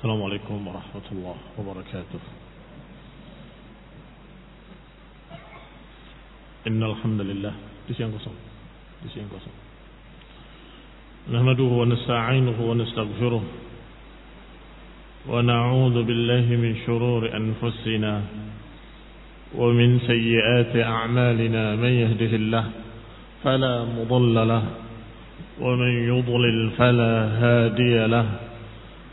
السلام عليكم ورحمة الله وبركاته. إن الحمد لله. نحمده ونستعينه ونستغفره ونعوذ بالله من شرور أنفسنا ومن سيئات أعمالنا. من يهده الله فلا مضل له ومن يضلل فلا هادي له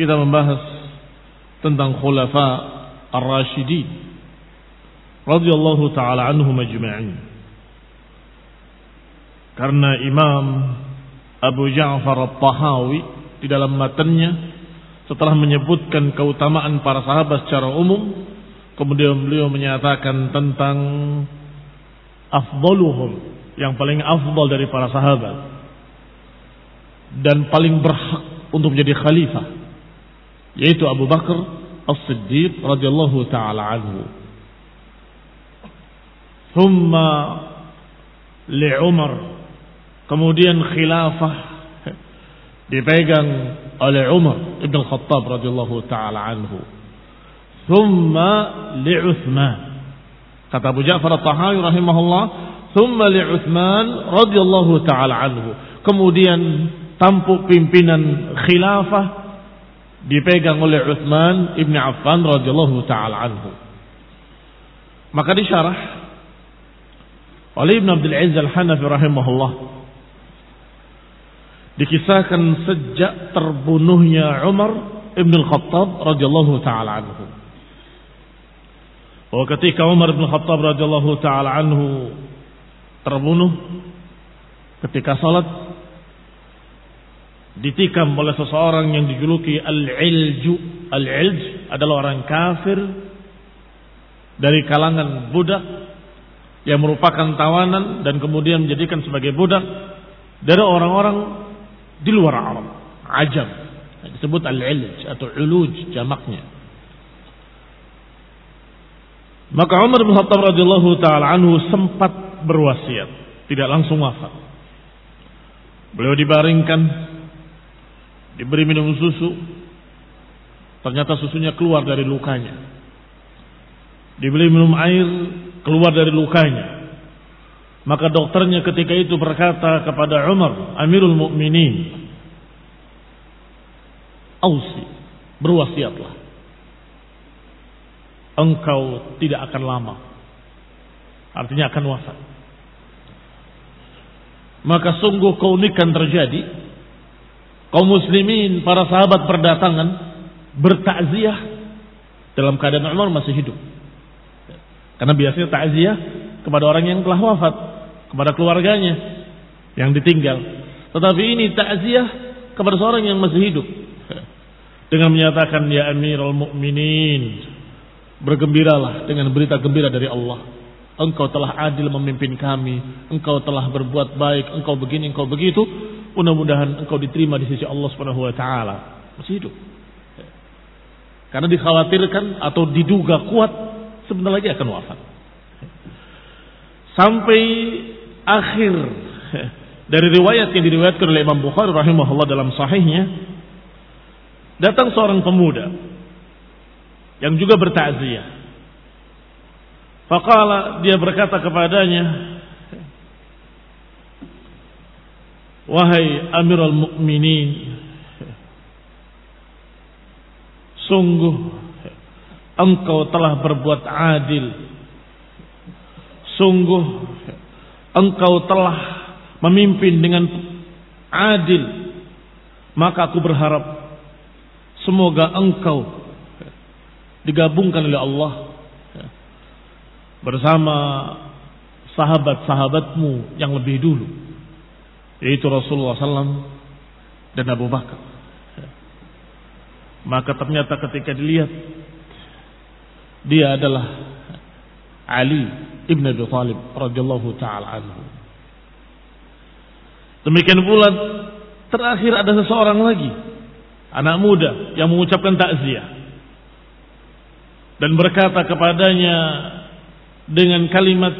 kita membahas tentang khulafa ar-rasyidin radhiyallahu taala anhum ajma'in. Karena Imam Abu Ja'far At-Tahawi di dalam matanya setelah menyebutkan keutamaan para sahabat secara umum, kemudian beliau menyatakan tentang afdaluhum, yang paling afdal dari para sahabat dan paling berhak untuk menjadi khalifah yaitu Abu Bakar As-Siddiq radhiyallahu taala anhu. Thumma li Umar kemudian khilafah dipegang oleh Umar Ibn Khattab radhiyallahu taala anhu. Thumma li Uthman. Kata Abu Ja'far At-Tahawi rahimahullah, thumma li Uthman radhiyallahu taala anhu. Kemudian tampuk pimpinan khilafah dipegang oleh Uthman ibn Affan radhiyallahu taala anhu. Maka disyarah oleh Ibn Abdul Aziz Al-Hanafi rahimahullah dikisahkan sejak terbunuhnya Umar ibn Al-Khattab radhiyallahu taala anhu. Bahwa ketika Umar ibn Khattab radhiyallahu taala anhu terbunuh ketika salat ditikam oleh seseorang yang dijuluki Al-Ilju. Al-Ilj adalah orang kafir dari kalangan budak yang merupakan tawanan dan kemudian menjadikan sebagai budak dari orang-orang di luar Arab, Ajam. Disebut Al-Ilj atau Uluj jamaknya. Maka Umar bin Khattab radhiyallahu taala anhu sempat berwasiat, tidak langsung wafat. Beliau dibaringkan diberi minum susu, ternyata susunya keluar dari lukanya. Diberi minum air, keluar dari lukanya. Maka dokternya ketika itu berkata kepada Umar, Amirul Mukminin, Ausi, berwasiatlah. Engkau tidak akan lama. Artinya akan wafat. Maka sungguh keunikan terjadi kaum muslimin, para sahabat berdatangan bertakziah dalam keadaan Umar masih hidup. Karena biasanya takziah kepada orang yang telah wafat, kepada keluarganya yang ditinggal. Tetapi ini takziah kepada seorang yang masih hidup. Dengan menyatakan ya Amirul Mukminin, bergembiralah dengan berita gembira dari Allah. Engkau telah adil memimpin kami, engkau telah berbuat baik, engkau begini, engkau begitu. Mudah-mudahan engkau diterima di sisi Allah Subhanahu wa taala. Masih hidup. Karena dikhawatirkan atau diduga kuat sebentar lagi akan wafat. Sampai akhir dari riwayat yang diriwayatkan oleh Imam Bukhari rahimahullah dalam sahihnya datang seorang pemuda yang juga bertakziah. Faqala dia berkata kepadanya, Wahai Amirul Mukminin, Sungguh engkau telah berbuat adil. Sungguh engkau telah memimpin dengan adil. Maka aku berharap semoga engkau digabungkan oleh Allah bersama sahabat-sahabatmu yang lebih dulu yaitu Rasulullah SAW dan Abu Bakar maka ternyata ketika dilihat dia adalah Ali ibn Abi Thalib radhiyallahu taala anhu. Demikian pula terakhir ada seseorang lagi anak muda yang mengucapkan takziah dan berkata kepadanya dengan kalimat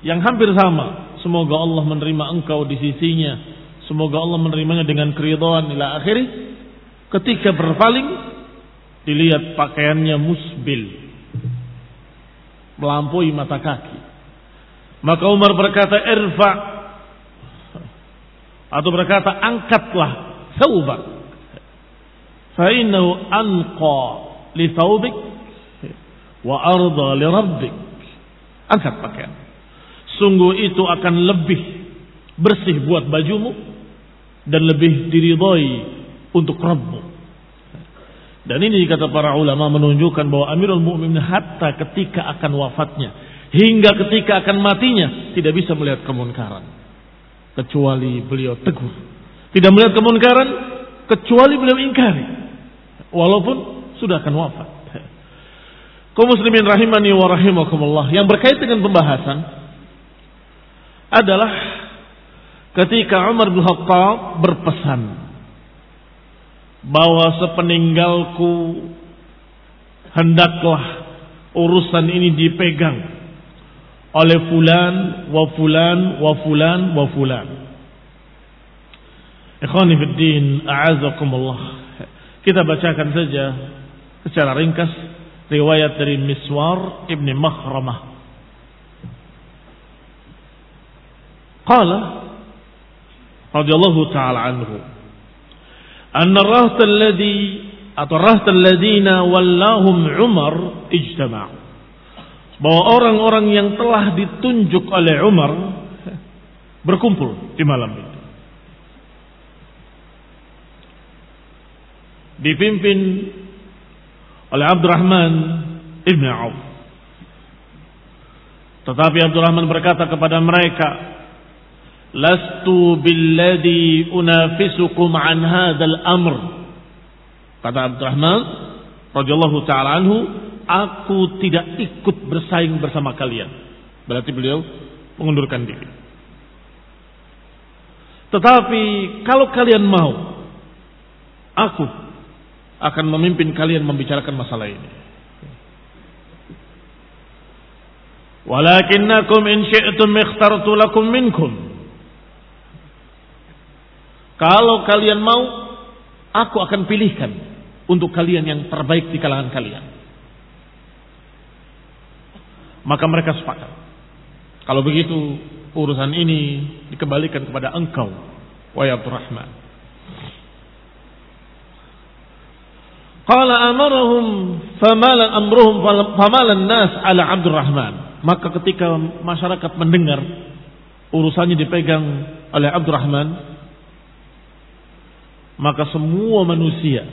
yang hampir sama, semoga Allah menerima engkau di sisinya, semoga Allah menerimanya dengan keridhaan ila akhirih Ketika berpaling, dilihat pakaiannya musbil. Melampaui mata kaki. Maka Umar berkata, irfa. Atau berkata, angkatlah thawbak. Fa'innahu anqa li thawbik. Wa arda li rabbik. Angkat pakaian. Sungguh itu akan lebih bersih buat bajumu. Dan lebih diridhoi untuk Rabbu. Dan ini kata para ulama menunjukkan bahwa Amirul Mukminin hatta ketika akan wafatnya hingga ketika akan matinya tidak bisa melihat kemunkaran kecuali beliau tegur. Tidak melihat kemunkaran kecuali beliau ingkari walaupun sudah akan wafat. Kau muslimin rahimani wa rahimakumullah yang berkait dengan pembahasan adalah ketika Umar bin Khattab berpesan bahwa sepeninggalku hendaklah urusan ini dipegang oleh fulan wa fulan wa fulan wa fulan. Ikhwani fi din, a'azakumullah. Kita bacakan saja secara ringkas riwayat dari Miswar Ibn Makhramah. Qala radhiyallahu taala anhu anna rahta alladhi atau rahta alladhina wallahum Umar ijtama' bahwa orang-orang yang telah ditunjuk oleh Umar berkumpul di malam itu. Dipimpin oleh Abdurrahman ibn Auf. Tetapi Abdurrahman berkata kepada mereka, Lastu billadhi unafisukum an hadzal amr. Kata Abdurrahman radhiyallahu taala anhu, aku tidak ikut bersaing bersama kalian. Berarti beliau mengundurkan diri. Tetapi kalau kalian mau, aku akan memimpin kalian membicarakan masalah ini. Walakinnakum in syi'tum ikhtartu lakum minkum kalau kalian mau, aku akan pilihkan untuk kalian yang terbaik di kalangan kalian. Maka mereka sepakat. Kalau begitu, urusan ini dikembalikan kepada engkau, wahai Abdurrahman. Qala amarahum famala amruhum famala nas ala Abdurrahman. Maka ketika masyarakat mendengar urusannya dipegang oleh Abdurrahman, maka semua manusia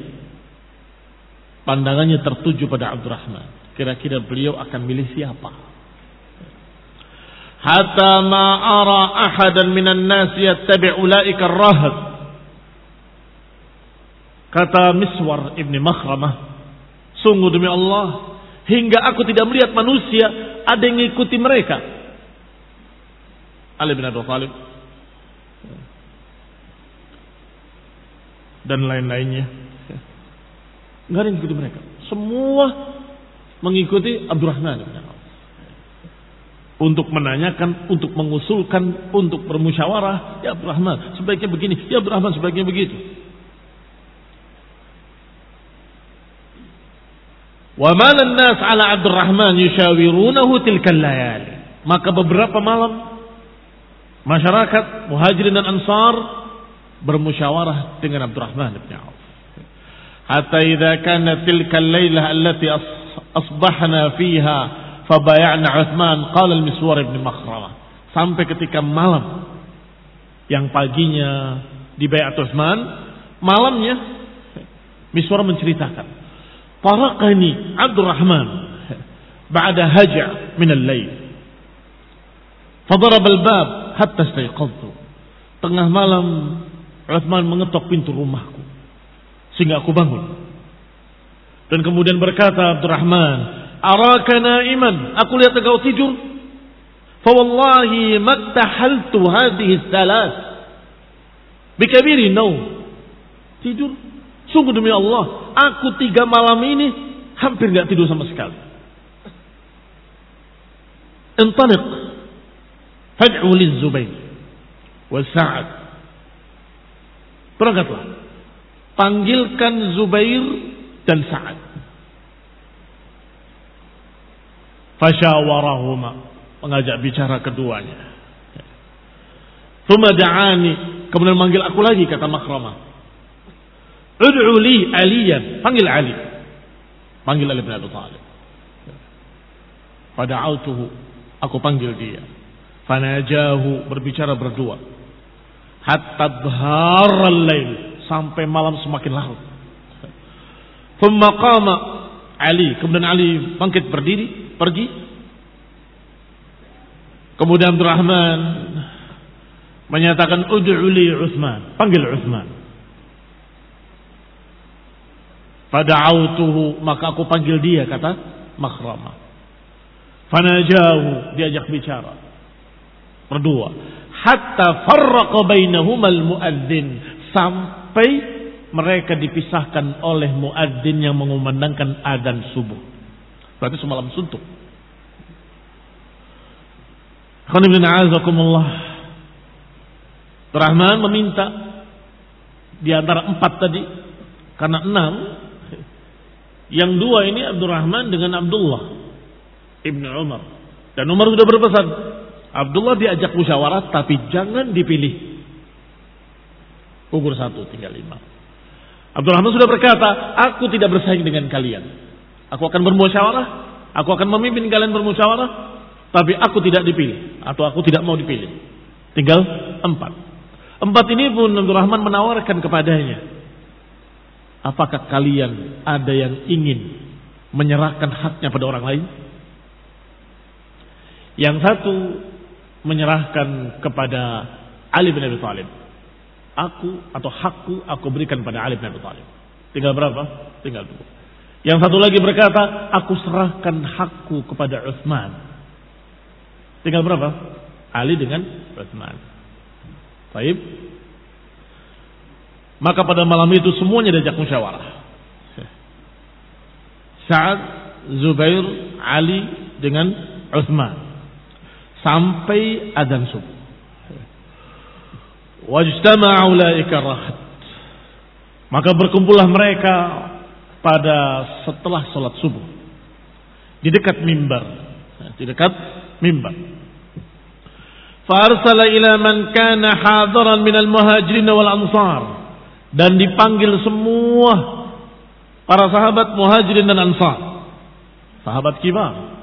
pandangannya tertuju pada Abdurrahman. Kira-kira beliau akan milih siapa? hatta ma ara ahadan minan nas yattabi' ulaika ar-rahab kata Miswar ibni Makhramah sungguh demi Allah hingga aku tidak melihat manusia ada yang mengikuti mereka Ali bin Abi Thalib dan lain-lainnya nggak ada yang mengikuti mereka semua mengikuti Abdurrahman bin untuk menanyakan, untuk mengusulkan, untuk bermusyawarah, ya Abdurrahman sebaiknya begini, ya Abdurrahman sebaiknya begitu. Nas Abdurrahman. Maka beberapa malam masyarakat Muhajirin dan Ansar bermusyawarah dengan Abdurrahman bin Auf. Hatta idza kana tilkal lailah allati asbahna fiha fabayana Uthman qala al-Miswar ibn Makhramah sampai ketika malam yang paginya di Bayat Uthman malamnya Miswar menceritakan Faraqani Abdurrahman ba'da haja' min al-lail fadarab al-bab hatta istayqadtu. Tengah malam Uthman mengetok pintu rumahku sehingga aku bangun. Dan kemudian berkata Abdurrahman araka naiman? Aku lihat engkau tidur. Fa wallahi mattahaltu hadhihi thalath bikabiri naum tidur. Sungguh demi Allah aku tiga malam ini hampir nggak tidur sama sekali. Intaniq fad'u lizubair wa berangkatlah panggilkan Zubair dan Sa'ad Fasyawarahuma. Mengajak bicara keduanya. Thumma da'ani. Kemudian manggil aku lagi kata Makramah. Ud'u li aliyan. Panggil Ali. Panggil Ali bin Abi Thalib. Fada'autuhu. Aku panggil dia. Fanajahu. Berbicara berdua. Hatta dharal lail. Sampai malam semakin larut. Thumma qama Ali. Kemudian Ali bangkit berdiri pergi. Kemudian Abdurrahman menyatakan ud'u li Utsman, panggil Utsman. Fada'autuhu, maka aku panggil dia kata Makhrama. Fanajahu, diajak bicara. Berdua. Hatta farraqa bainahuma al-muadzin sampai mereka dipisahkan oleh muadzin yang mengumandangkan adzan subuh. Berarti semalam suntuk. Rahman meminta di antara empat tadi karena enam yang dua ini Abdurrahman dengan Abdullah Ibnu Umar dan Umar sudah berpesan Abdullah diajak musyawarah tapi jangan dipilih ukur satu tinggal lima Abdurrahman sudah berkata aku tidak bersaing dengan kalian Aku akan bermusyawarah, aku akan memimpin kalian bermusyawarah, tapi aku tidak dipilih atau aku tidak mau dipilih. Tinggal empat. Empat ini pun Abdul Rahman menawarkan kepadanya. Apakah kalian ada yang ingin menyerahkan haknya pada orang lain? Yang satu menyerahkan kepada Ali bin Abi Thalib. Aku atau hakku aku berikan pada Ali bin Abi Thalib. Tinggal berapa? Tinggal dua. Yang satu lagi berkata, aku serahkan hakku kepada Uthman. Tinggal berapa? Ali dengan Uthman. Baik. Maka pada malam itu semuanya diajak musyawarah. Sa'ad, Zubair, Ali dengan Uthman. Sampai adzan subuh. Wajtama'a. Maka berkumpullah mereka pada setelah sholat subuh. Di dekat mimbar. Di dekat mimbar. Farsala ila man kana hadiran minal muhajirin wal ansar. Dan dipanggil semua para sahabat muhajirin dan ansar. Sahabat kibar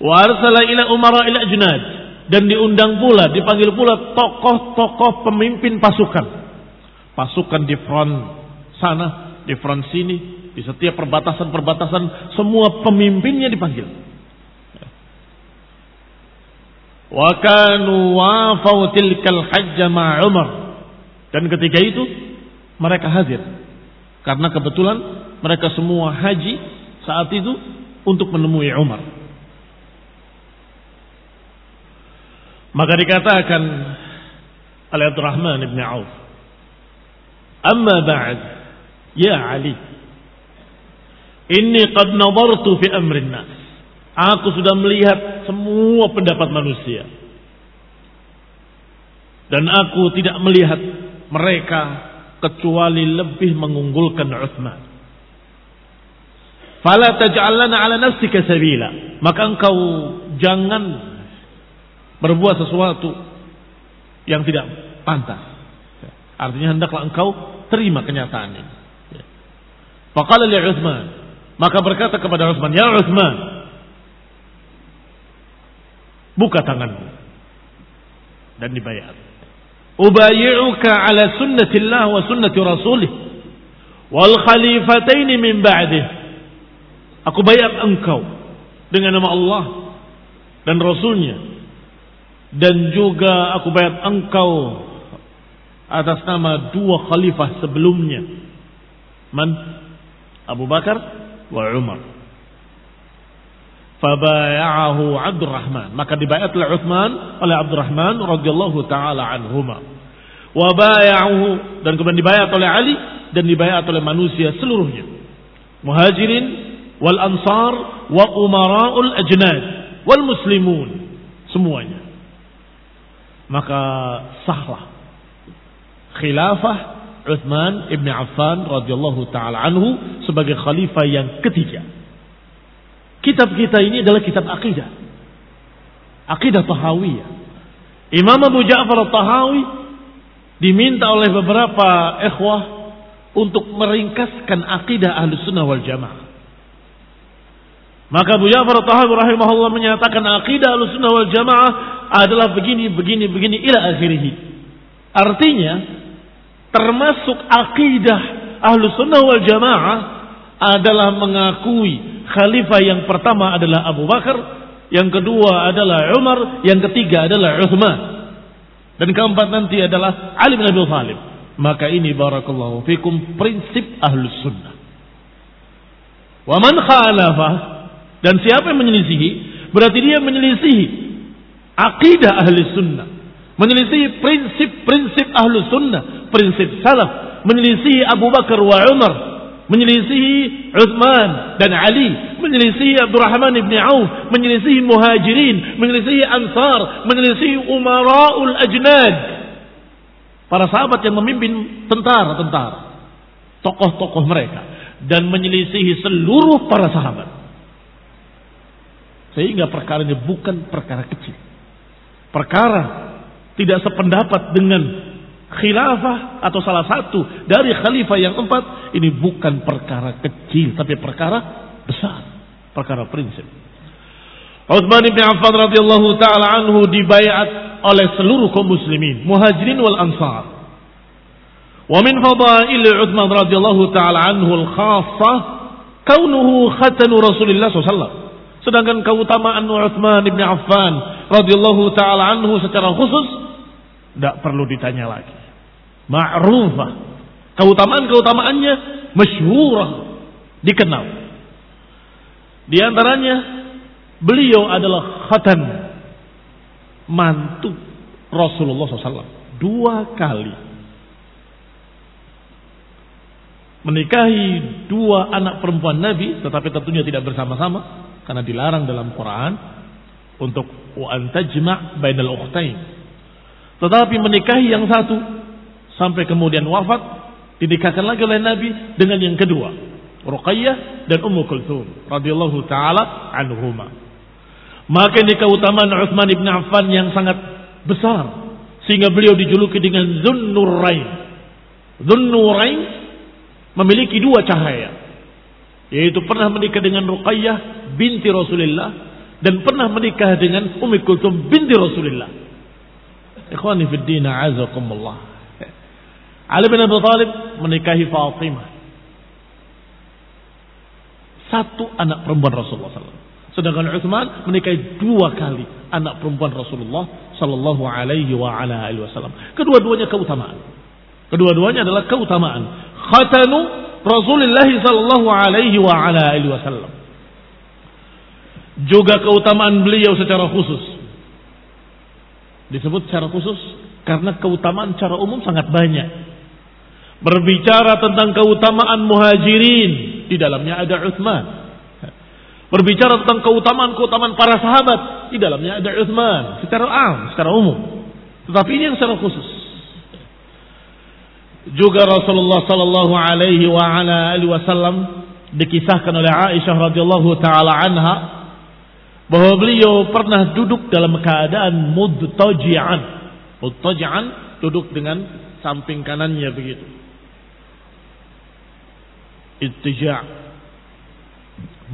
wa arsala ila umara ila junad dan diundang pula dipanggil pula tokoh-tokoh pemimpin pasukan pasukan di front sana di front sini, di setiap perbatasan-perbatasan, semua pemimpinnya dipanggil. Wa kanu wafau tilkal Umar. Dan ketika itu mereka hadir. Karena kebetulan mereka semua haji saat itu untuk menemui Umar. Maka dikatakan oleh Abdurrahman ibn Auf. Amma ba'd, ya Ali. Inni qad nadartu fi amrin nas. Aku sudah melihat semua pendapat manusia. Dan aku tidak melihat mereka kecuali lebih mengunggulkan Uthman. Fala taj'alna ala nafsika sabila. Maka engkau jangan berbuat sesuatu yang tidak pantas. Artinya hendaklah engkau terima kenyataan ini. Faqala li Uthman. Maka berkata kepada Uthman, "Ya Uthman, buka tanganmu." Dan dibayar. Ubayi'uka ala sunnatillah wa sunnati rasulih wal khalifatain min ba'dih Aku bayar engkau dengan nama Allah dan Rasulnya. Dan juga aku bayar engkau atas nama dua khalifah sebelumnya. Man? Abu Bakar wa Umar. Fabaya'ahu Abdurrahman. Maka dibayar oleh Uthman oleh Abdurrahman radhiyallahu taala anhuma. Wa baya'ahu dan kemudian dibayar oleh Ali dan dibayar oleh manusia seluruhnya. Muhajirin wal ansar wa umara'ul ajnad wal muslimun semuanya maka sahlah khilafah Uthman ibn Affan radhiyallahu taala anhu sebagai khalifah yang ketiga. Kitab kita ini adalah kitab akidah. Akidah Tahawiyah. Imam Abu Ja'far Tahawi diminta oleh beberapa ikhwah untuk meringkaskan akidah Ahlus Sunnah wal Jamaah. Maka Abu Ja'far Tahawi rahimahullah menyatakan akidah al-sunnah wal jamaah adalah begini, begini, begini ila akhirih. Artinya termasuk akidah ahlu sunnah wal jamaah adalah mengakui khalifah yang pertama adalah Abu Bakar, yang kedua adalah Umar, yang ketiga adalah Uthman. Dan keempat nanti adalah Ali bin Abi Thalib. Maka ini barakallahu fikum prinsip ahlu sunnah. Wa man khalafah dan siapa yang menyelisihi? Berarti dia menyelisihi akidah ahli sunnah. Menyelisihi prinsip-prinsip ahli sunnah. Prinsip salaf. Menyelisihi Abu Bakar wa Umar. Menyelisihi Uthman dan Ali. Menyelisihi Abdurrahman ibn Auf. Menyelisihi Muhajirin. Menyelisihi Ansar. Menyelisihi Umara'ul Ajnad. Para sahabat yang memimpin tentara-tentara. Tokoh-tokoh mereka. Dan menyelisihi seluruh para sahabat. Sehingga perkara ini bukan perkara kecil. Perkara tidak sependapat dengan khilafah atau salah satu dari khalifah yang empat ini bukan perkara kecil tapi perkara besar, perkara prinsip. Utsman bin Affan radhiyallahu taala anhu dibayat oleh seluruh kaum muslimin, muhajirin wal ansar. Wa min fadail Utsman radhiyallahu taala anhu al-khassah kaunuhu khatanu Rasulullah sallallahu Sedangkan keutamaan Utsman bin Affan radhiyallahu taala anhu secara khusus tidak perlu ditanya lagi. Ma'rufah. Keutamaan-keutamaannya masyhurah, dikenal. Di antaranya beliau adalah khatan mantu Rasulullah SAW dua kali menikahi dua anak perempuan Nabi tetapi tentunya tidak bersama-sama karena dilarang dalam Quran untuk wa antajma' bainal ukhtain. Tetapi menikahi yang satu sampai kemudian wafat dinikahkan lagi oleh Nabi dengan yang kedua, Ruqayyah dan Ummu Kulthum radhiyallahu taala anhuma. Maka ini keutamaan Utsman bin Affan yang sangat besar sehingga beliau dijuluki dengan Zunnurain. Zunnurain memiliki dua cahaya yaitu pernah menikah dengan Ruqayyah binti Rasulullah dan pernah menikah dengan Ummi Kulthum binti Rasulullah. Ikhwani fi din azakumullah. Ali bin Abi Thalib menikahi Fatimah. Satu anak perempuan Rasulullah SAW. Sedangkan Utsman menikahi dua kali anak perempuan Rasulullah sallallahu alaihi wa ala alihi wasallam. Kedua-duanya keutamaan. Kedua-duanya adalah keutamaan. Khatanu Rasulullah sallallahu alaihi wa ala alihi wasallam. Juga keutamaan beliau secara khusus. Disebut secara khusus karena keutamaan secara umum sangat banyak. Berbicara tentang keutamaan muhajirin, di dalamnya ada Uthman. Berbicara tentang keutamaan-keutamaan para sahabat, di dalamnya ada Uthman secara am, secara umum. Tetapi ini yang secara khusus. Juga Rasulullah sallallahu alaihi wasallam dikisahkan oleh Aisyah radhiyallahu taala anha bahwa beliau pernah duduk dalam keadaan mudtaji'an. Mudtaji'an duduk dengan samping kanannya begitu. Ittija'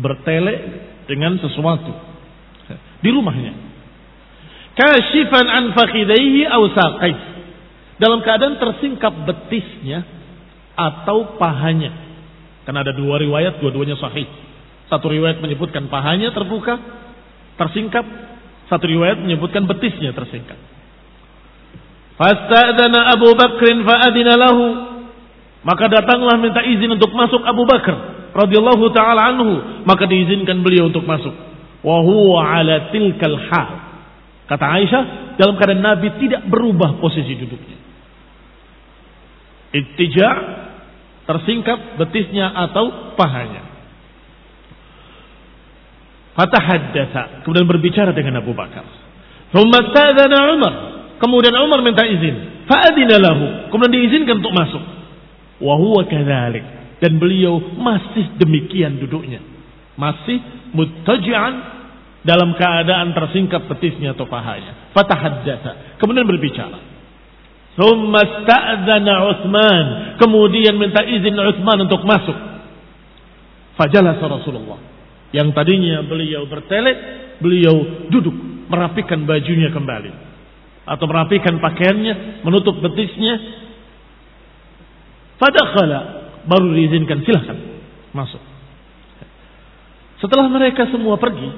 bertele dengan sesuatu di rumahnya. Kashifan an fakhidaihi aw. Dalam keadaan tersingkap betisnya atau pahanya. Karena ada dua riwayat, dua-duanya sahih. Satu riwayat menyebutkan pahanya terbuka, tersingkap. Satu riwayat menyebutkan betisnya tersingkap. Fasta'dana Abu Bakrin fa'adina lahu. Maka datanglah minta izin untuk masuk Abu Bakar radhiyallahu taala anhu, maka diizinkan beliau untuk masuk. Wa huwa ala tilkal hal. Kata Aisyah, dalam keadaan Nabi tidak berubah posisi duduknya. Ittija tersingkap betisnya atau pahanya. Fatahaddatha, kemudian berbicara dengan Abu Bakar. Thumma Umar. Kemudian Umar minta izin. Fa'adina lahu. Kemudian diizinkan untuk masuk. Wa huwa dan beliau masih demikian duduknya. Masih mutajian dalam keadaan tersingkap betisnya atau pahanya. Fatahaddatha. Kemudian berbicara. Thumma Uthman. Kemudian minta izin Uthman untuk masuk. Fajalasa Rasulullah. Yang tadinya beliau bertele, beliau duduk merapikan bajunya kembali. Atau merapikan pakaiannya, menutup betisnya. Fadakhala baru diizinkan silahkan masuk. Setelah mereka semua pergi,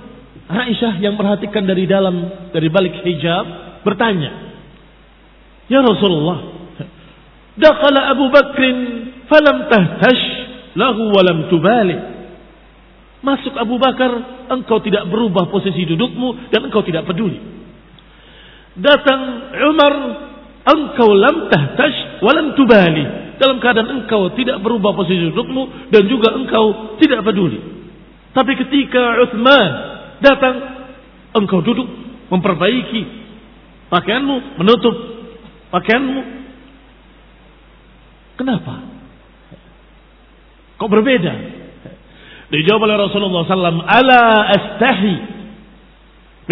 Aisyah yang perhatikan dari dalam dari balik hijab bertanya, "Ya Rasulullah, dakhala Abu Bakrin falam tahtash lahu walam tubali." Masuk Abu Bakar, engkau tidak berubah posisi dudukmu dan engkau tidak peduli. Datang Umar, engkau lam tahtash walam tubali dalam keadaan engkau tidak berubah posisi dudukmu dan juga engkau tidak peduli. Tapi ketika Uthman datang, engkau duduk memperbaiki pakaianmu, menutup pakaianmu. Kenapa? Kok berbeda? Dijawab oleh Rasulullah SAW, Ala astahi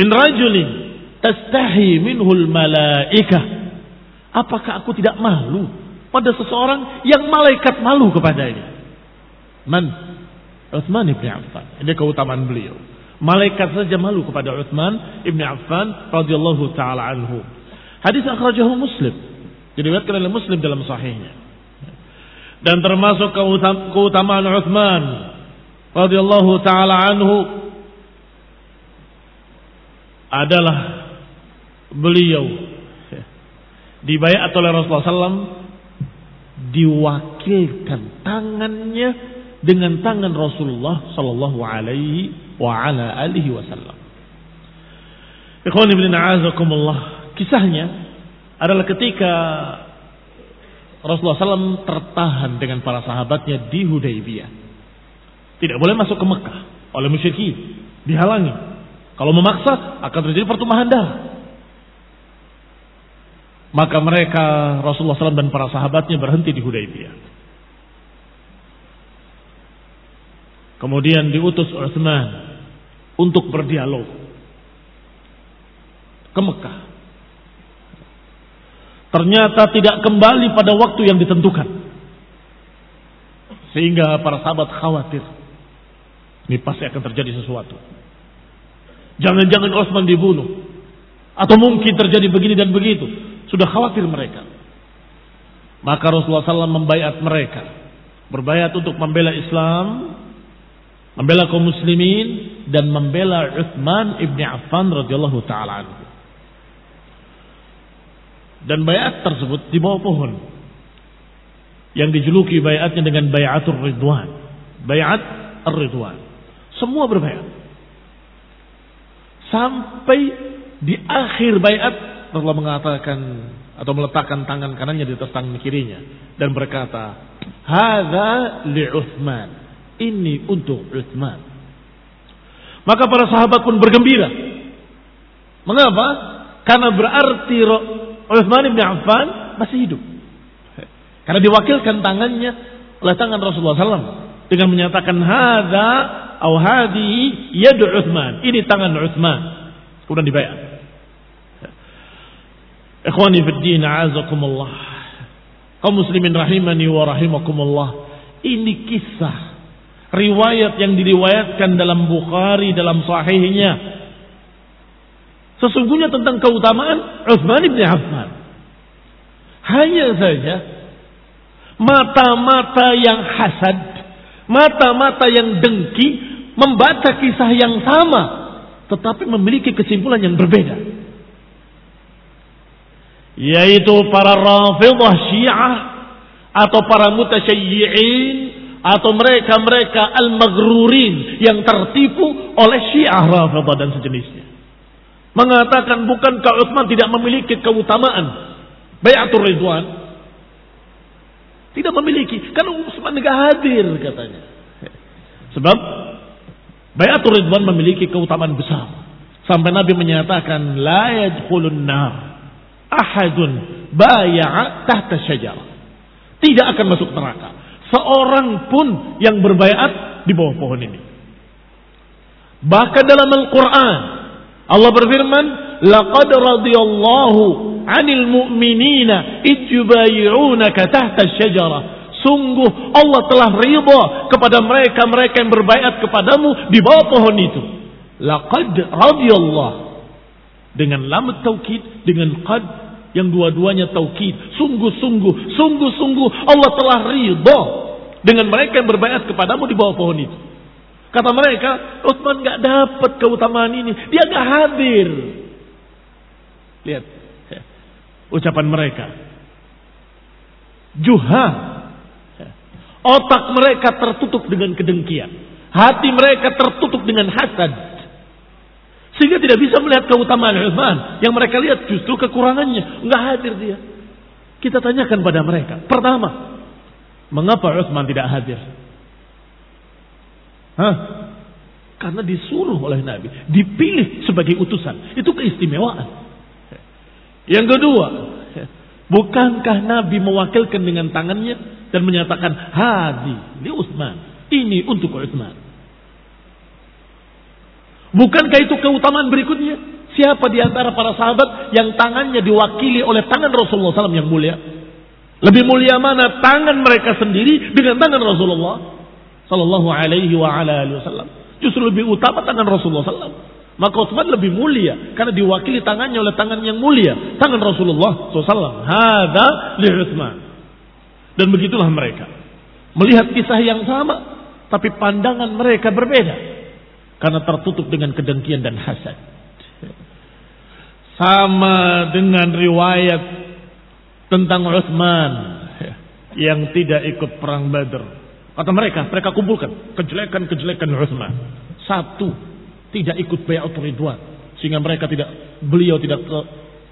min rajulin tastahi minhul malaikah. Apakah aku tidak malu pada seseorang yang malaikat malu kepadanya. Man? Uthman ibn Affan. Ini keutamaan beliau. Malaikat saja malu kepada Uthman ibn Affan radhiyallahu taala anhu. Hadis akhrajahu Muslim. Diriwayatkan oleh Muslim dalam sahihnya. Dan termasuk keutamaan Uthman radhiyallahu taala anhu adalah beliau dibayar oleh Rasulullah SAW diwakilkan tangannya dengan tangan Rasulullah sallallahu alaihi wa ala alihi wasallam. Ikhwan ibn. Kisahnya adalah ketika Rasulullah SAW tertahan dengan para sahabatnya di Hudaybiyah. Tidak boleh masuk ke Mekah oleh musyrikin, dihalangi. Kalau memaksa akan terjadi pertumpahan darah. Maka mereka Rasulullah SAW dan para sahabatnya berhenti di Hudaybiyah. Kemudian diutus Utsman untuk berdialog ke Mekah. Ternyata tidak kembali pada waktu yang ditentukan. Sehingga para sahabat khawatir. Ini pasti akan terjadi sesuatu. Jangan-jangan Utsman dibunuh. Atau mungkin terjadi begini dan begitu. Sudah khawatir mereka. Maka Rasulullah SAW membayat mereka. Berbayat untuk membela Islam. Membela kaum muslimin dan membela Uthman ibn Affan radhiyallahu taala. Dan bayat tersebut di bawah pohon. Yang dijuluki bayatnya dengan bayatul ridwan. Bayat ar-ridwan. Semua berbayat. Sampai di akhir bayat Allah mengatakan atau meletakkan tangan kanannya di atas tangan kirinya dan berkata, "Hadza li Utsman." Ini untuk Utsman. Maka para sahabat pun bergembira. Mengapa? Karena berarti Utsman bin Affan masih hidup. Karena diwakilkan tangannya oleh tangan Rasulullah SAW dengan menyatakan hadza au hadi yadu Utsman. Ini tangan Utsman. Kemudian dibayar. Ikhwani fi din azakumullah. Kaum muslimin rahimani wa rahimakumullah. Ini kisah riwayat yang diriwayatkan dalam Bukhari dalam sahihnya. Sesungguhnya tentang keutamaan Utsman bin Affan. Hanya saja mata-mata yang hasad, mata-mata yang dengki membaca kisah yang sama tetapi memiliki kesimpulan yang berbeda yaitu para rafidah syiah atau para mutasyayyi'in atau mereka-mereka al-maghrurin yang tertipu oleh syiah rafidah dan sejenisnya. Mengatakan bukankah Utsman tidak memiliki keutamaan Bayatul Ridwan? Tidak memiliki, karena Utsman tidak hadir katanya. Sebab Bayatul Ridwan memiliki keutamaan besar. Sampai Nabi menyatakan la yadkhulun nar ahadun baya'a tahta. Tidak akan masuk neraka. Seorang pun yang berbayat di bawah pohon ini. Bahkan dalam Al-Quran, Allah berfirman, Laqad radiyallahu anil mu'minina ijbayi'unaka tahta syajarah. Sungguh Allah telah ridha kepada mereka-mereka yang berbayat kepadamu di bawah pohon itu. Laqad radiyallahu dengan lam taukid dengan qad yang dua-duanya taukid. Sungguh-sungguh sungguh-sungguh Allah telah ridha dengan mereka yang berbayat kepadamu di bawah pohon itu. Kata mereka Utsman nggak dapat keutamaan ini. Dia nggak hadir. Lihat ucapan mereka. Juha otak mereka tertutup dengan kedengkian hati mereka tertutup dengan hasad sehingga tidak bisa melihat keutamaan Uthman. Yang mereka lihat justru kekurangannya. Enggak hadir dia. Kita tanyakan pada mereka. Pertama, mengapa Uthman tidak hadir? Hah? Karena disuruh oleh Nabi. Dipilih sebagai utusan. Itu keistimewaan. Yang kedua, bukankah Nabi mewakilkan dengan tangannya dan menyatakan hadi ini Utsman, ini untuk Utsman. Bukankah itu keutamaan berikutnya? Siapa di antara para sahabat yang tangannya diwakili oleh tangan Rasulullah SAW yang mulia? Lebih mulia mana tangan mereka sendiri dengan tangan Rasulullah Sallallahu Alaihi Wasallam? Justru lebih utama tangan Rasulullah SAW. Maka Utsman lebih mulia karena diwakili tangannya oleh tangan yang mulia, tangan Rasulullah SAW. Hada li Utsman. Dan begitulah mereka melihat kisah yang sama, tapi pandangan mereka berbeda karena tertutup dengan kedengkian dan hasad. Sama dengan riwayat tentang Utsman yang tidak ikut perang Badr. Kata mereka, mereka kumpulkan kejelekan-kejelekan Utsman. Satu, tidak ikut Bai'atul Ridwan sehingga mereka tidak beliau tidak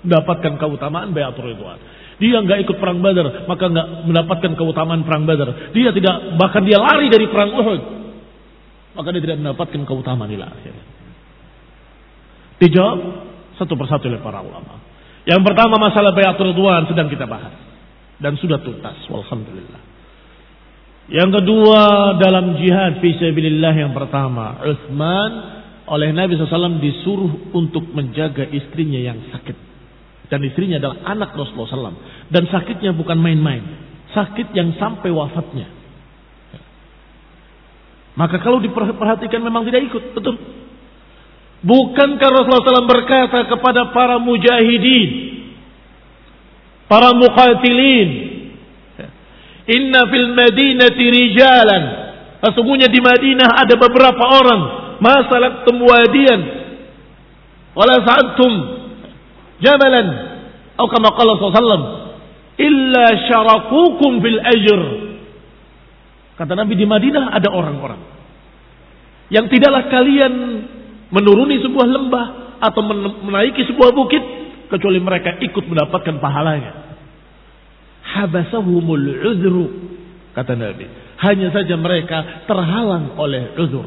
mendapatkan keutamaan Bai'atul Ridwan. Dia nggak ikut perang Badar, maka nggak mendapatkan keutamaan perang Badar. Dia tidak bahkan dia lari dari perang Uhud, maka dia tidak mendapatkan keutamaan di akhir. Dijawab satu persatu oleh para ulama. Yang pertama masalah bayat ridwan sedang kita bahas dan sudah tuntas alhamdulillah. Yang kedua dalam jihad fi sabilillah yang pertama Utsman oleh Nabi SAW disuruh untuk menjaga istrinya yang sakit dan istrinya adalah anak Rasulullah SAW dan sakitnya bukan main-main sakit yang sampai wafatnya maka kalau diperhatikan memang tidak ikut, betul. Bukankah Rasulullah SAW berkata kepada para mujahidin, para muqatilin, Inna fil madinati rijalan Sesungguhnya di Madinah ada beberapa orang. Masalah temwadian. Wala sa'adtum jamalan. Atau kama qala sallallahu Illa syarakukum fil ajr. Kata Nabi di Madinah ada orang-orang. Yang tidaklah kalian menuruni sebuah lembah atau menaiki sebuah bukit kecuali mereka ikut mendapatkan pahalanya. Habasahumul uzru kata Nabi. Hanya saja mereka terhalang oleh uzur.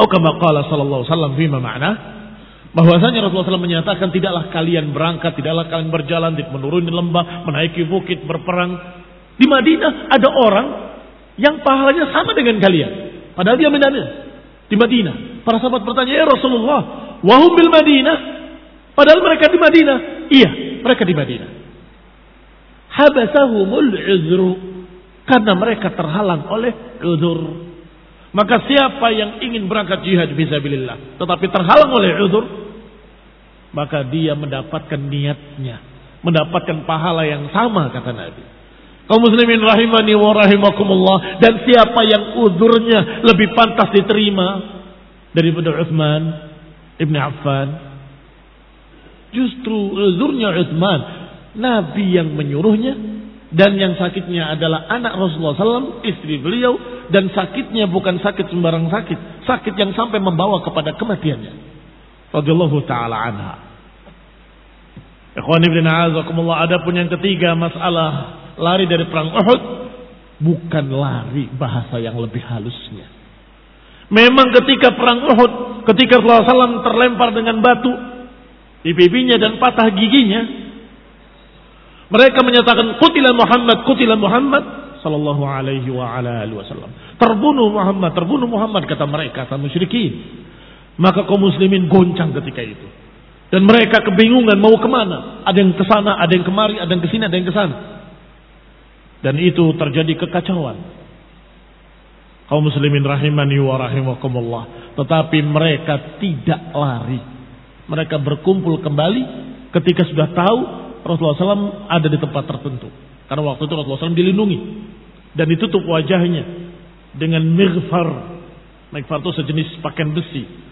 Atau kama qala sallallahu alaihi wasallam ma'na bahwasanya Rasulullah SAW menyatakan tidaklah kalian berangkat, tidaklah kalian berjalan, menuruni lembah, menaiki bukit, berperang. Di Madinah ada orang yang pahalanya sama dengan kalian. Padahal dia Madinah. Di Madinah. Para sahabat bertanya, "Ya Rasulullah, wahum bil Madinah?" Padahal mereka di Madinah. Iya, mereka di Madinah. Habasahumul uzru. Karena mereka terhalang oleh uzur. Maka siapa yang ingin berangkat jihad fisabilillah tetapi terhalang oleh uzur, maka dia mendapatkan niatnya, mendapatkan pahala yang sama kata Nabi. Muslimin rahimani wa dan siapa yang uzurnya lebih pantas diterima daripada Uthman Ibn Affan? Justru uzurnya Uthman. Nabi yang menyuruhnya. Dan yang sakitnya adalah anak Rasulullah SAW, istri beliau, dan sakitnya bukan sakit sembarang sakit, sakit yang sampai membawa kepada kematiannya. Radiyallahu taala anha. Ikhwan ibn ada pun yang ketiga masalah lari dari perang Uhud bukan lari bahasa yang lebih halusnya. Memang ketika perang Uhud, ketika Rasulullah SAW terlempar dengan batu di pipinya dan patah giginya, mereka menyatakan kutilah Muhammad, kutilah Muhammad sallallahu alaihi wa ala wasallam. Terbunuh Muhammad, terbunuh Muhammad kata mereka kata musyrikin. Maka kaum muslimin goncang ketika itu. Dan mereka kebingungan mau ke mana. Ada yang ke sana, ada yang kemari, ada yang ke sini, ada yang ke sana. Dan itu terjadi kekacauan. Kaum muslimin rahimani wa rahimakumullah. Tetapi mereka tidak lari. Mereka berkumpul kembali ketika sudah tahu Rasulullah SAW ada di tempat tertentu. Karena waktu itu Rasulullah SAW dilindungi. Dan ditutup wajahnya dengan mirfar. Mirfar itu sejenis pakaian besi.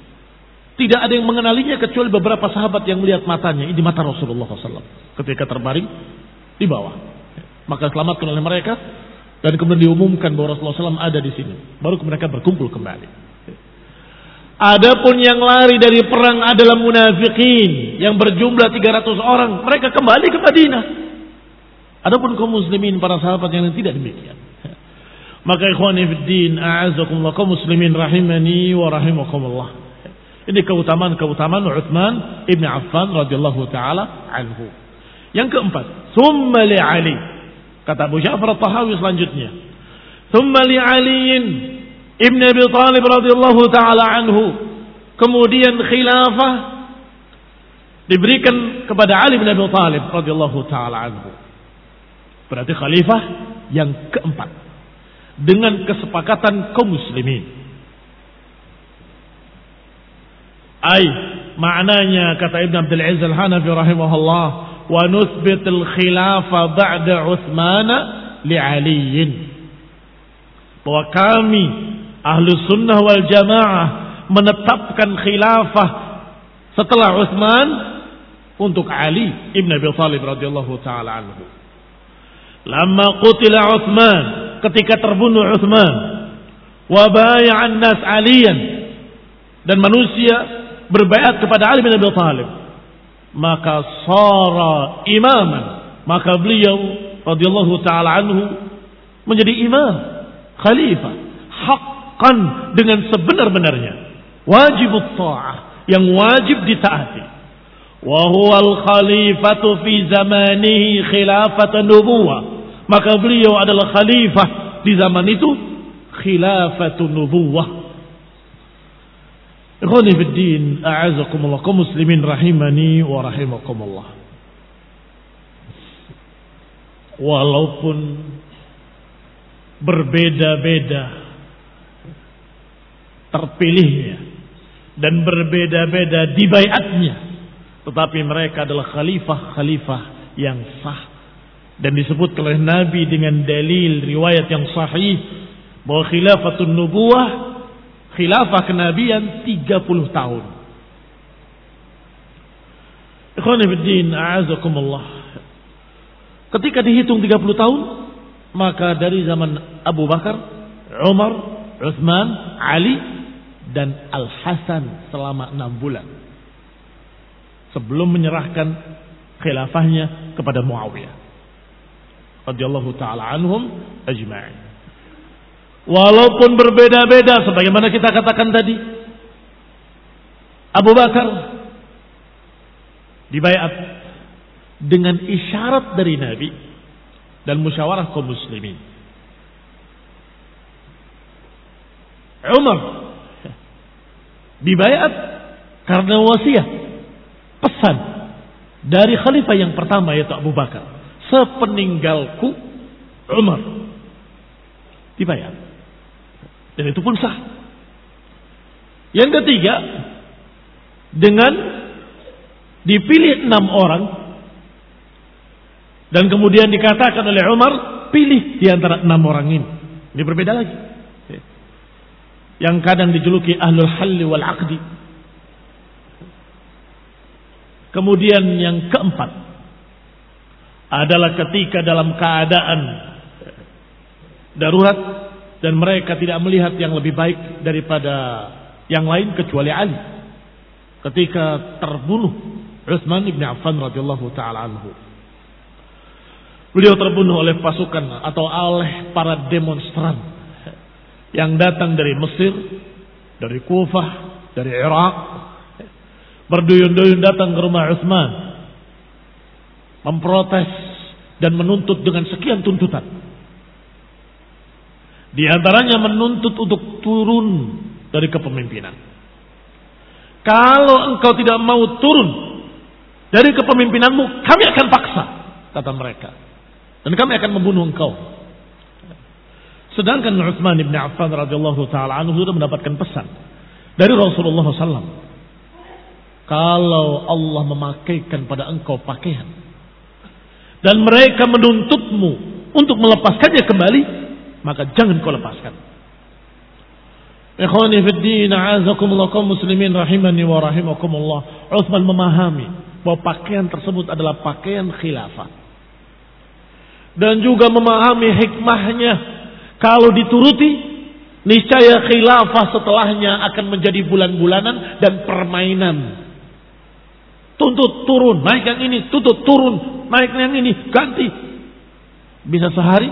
Tidak ada yang mengenalinya kecuali beberapa sahabat yang melihat matanya. Ini mata Rasulullah SAW. Ketika terbaring di bawah. Maka selamatkan oleh mereka. Dan kemudian diumumkan bahwa Rasulullah SAW ada di sini. Baru mereka berkumpul kembali. Adapun yang lari dari perang adalah munafikin yang berjumlah 300 orang. Mereka kembali ke Madinah. Adapun kaum muslimin para sahabat yang tidak demikian. Maka ikhwani fiddin a'azakumullah kaum muslimin rahimani wa rahimakumullah. Ini keutamaan-keutamaan Uthman Ibn Affan radhiyallahu taala anhu. Yang keempat, summa li Ali. Kata Abu Ja'far At-Tahawi selanjutnya. Summa li Aliin Ibn Abi Talib radhiyallahu taala anhu kemudian khilafah diberikan kepada Ali bin Abi Talib radhiyallahu taala anhu. Berarti khalifah yang keempat dengan kesepakatan kaum muslimin. Ai maknanya kata Ibn Abdul Aziz Al-Hanafi rahimahullah wa nuthbit al-khilafah ba'da Utsman li Aliin. Bahwa kami ahlu sunnah wal jamaah menetapkan khilafah setelah Utsman untuk Ali ibn Abi Thalib radhiyallahu taala anhu. Lama qutila Utsman ketika terbunuh Utsman wa bay'an nas aliyan dan manusia berbaiat kepada Ali bin Abi Thalib maka sara imaman maka beliau radhiyallahu taala anhu menjadi imam khalifah haqqan dengan sebenar-benarnya. Wajib ta'ah yang wajib ditaati. Wa al khalifatu fi zamanihi khilafatan nubuwah. Maka beliau adalah khalifah di zaman itu khilafatun nubuwah. Ikhwani fi din, a'azakumullah, kaum muslimin rahimani wa rahimakumullah. Walaupun berbeda-beda terpilihnya dan berbeda-beda di bayatnya. Tetapi mereka adalah khalifah-khalifah yang sah dan disebut oleh Nabi dengan dalil riwayat yang sahih bahwa khilafatun nubuwah khilafah kenabian 30 tahun. Ketika dihitung 30 tahun, maka dari zaman Abu Bakar, Umar, Uthman, Ali, dan Al-Hasan selama enam bulan. Sebelum menyerahkan khilafahnya kepada Muawiyah radhiyallahu taala anhum ajma'in. Walaupun berbeda-beda sebagaimana kita katakan tadi. Abu Bakar dibayat dengan isyarat dari Nabi dan musyawarah kaum muslimin. Umar dibayat karena wasiat pesan dari khalifah yang pertama yaitu Abu Bakar sepeninggalku Umar. Dibayar. Dan itu pun sah. Yang ketiga, dengan dipilih enam orang dan kemudian dikatakan oleh Umar, pilih di antara enam orang ini. Ini berbeda lagi. Yang kadang dijuluki ahlul halli wal aqdi. Kemudian yang keempat, adalah ketika dalam keadaan darurat dan mereka tidak melihat yang lebih baik daripada yang lain kecuali Ali. Ketika terbunuh Utsman bin Affan radhiyallahu taala anhu. Beliau terbunuh oleh pasukan atau oleh para demonstran yang datang dari Mesir, dari Kufah, dari Irak, berduyun-duyun datang ke rumah Utsman memprotes dan menuntut dengan sekian tuntutan. Di antaranya menuntut untuk turun dari kepemimpinan. Kalau engkau tidak mau turun dari kepemimpinanmu, kami akan paksa, kata mereka. Dan kami akan membunuh engkau. Sedangkan Utsman bin Affan radhiyallahu taala anhu sudah mendapatkan pesan dari Rasulullah SAW. Kalau Allah memakaikan pada engkau pakaian dan mereka menuntutmu untuk melepaskannya kembali, maka jangan kau lepaskan. Ikhwani fi din, a'azakumullah kaum muslimin rahimani wa rahimakumullah. Utsman memahami bahwa pakaian tersebut adalah pakaian khilafah. Dan juga memahami hikmahnya kalau dituruti niscaya khilafah setelahnya akan menjadi bulan-bulanan dan permainan Tuntut turun, naik yang ini, tuntut turun, naik yang ini, ganti. Bisa sehari,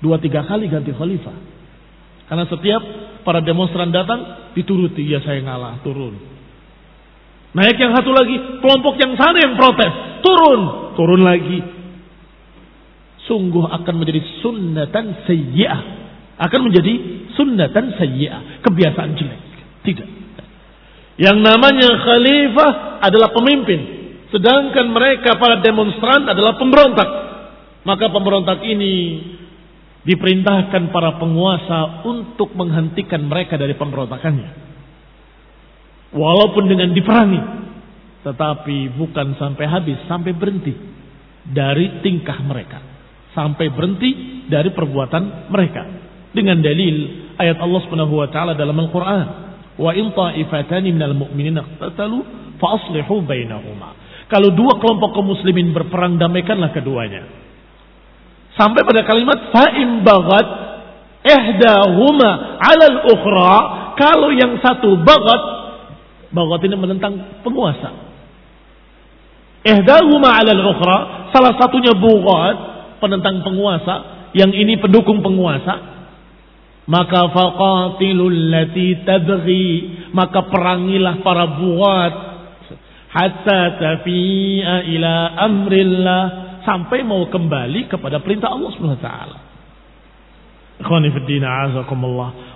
dua tiga kali ganti khalifah. Karena setiap para demonstran datang, dituruti, ya saya ngalah, turun. Naik yang satu lagi, kelompok yang sana yang protes, turun, turun lagi. Sungguh akan menjadi sunnatan sayyi'ah. Akan menjadi sunnatan sayyi'ah. Kebiasaan jelek. Tidak. Yang namanya khalifah adalah pemimpin. Sedangkan mereka para demonstran adalah pemberontak. Maka pemberontak ini diperintahkan para penguasa untuk menghentikan mereka dari pemberontakannya. Walaupun dengan diperangi. Tetapi bukan sampai habis, sampai berhenti dari tingkah mereka. Sampai berhenti dari perbuatan mereka. Dengan dalil ayat Allah taala dalam Al-Qur'an. Wa in ta'ifatani minal mu'minina iqtatalu fa aslihu bainahuma. Kalau dua kelompok kaum muslimin berperang damaikanlah keduanya. Sampai pada kalimat fa'im bagat ihdahuma 'ala al-ukhra, kalau yang satu bagat bagat ini menentang penguasa. Ihdahuma 'ala al-ukhra, salah satunya bugat penentang penguasa, yang ini pendukung penguasa, maka faqatilul lati tabghi maka perangilah para buat hatta tafi'a ila amrillah sampai mau kembali kepada perintah Allah Subhanahu wa taala.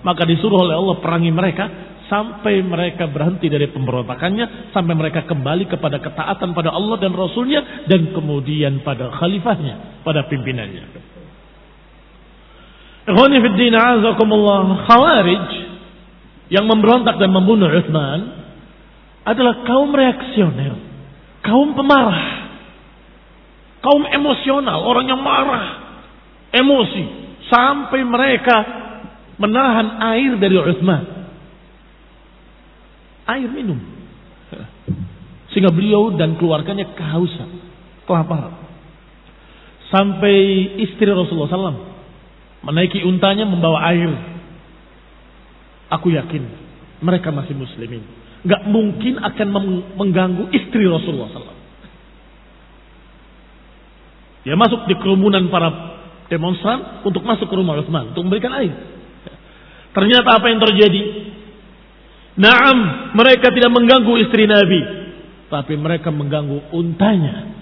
Maka disuruh oleh Allah perangi mereka sampai mereka berhenti dari pemberontakannya, sampai mereka kembali kepada ketaatan pada Allah dan Rasulnya dan kemudian pada khalifahnya, pada pimpinannya. Khawarij yang memberontak dan membunuh Uthman adalah kaum reaksioner, kaum pemarah. Kaum emosional, orang yang marah, emosi, sampai mereka menahan air dari Utsman. Air minum. Sehingga beliau dan keluarganya kehausan, kelaparan. Sampai istri Rasulullah SAW menaiki untanya membawa air. Aku yakin mereka masih muslimin. Gak mungkin akan mengganggu istri Rasulullah SAW. Dia masuk di kerumunan para demonstran untuk masuk ke rumah Utsman untuk memberikan air. Ternyata apa yang terjadi? Naam, mereka tidak mengganggu istri Nabi, tapi mereka mengganggu untanya.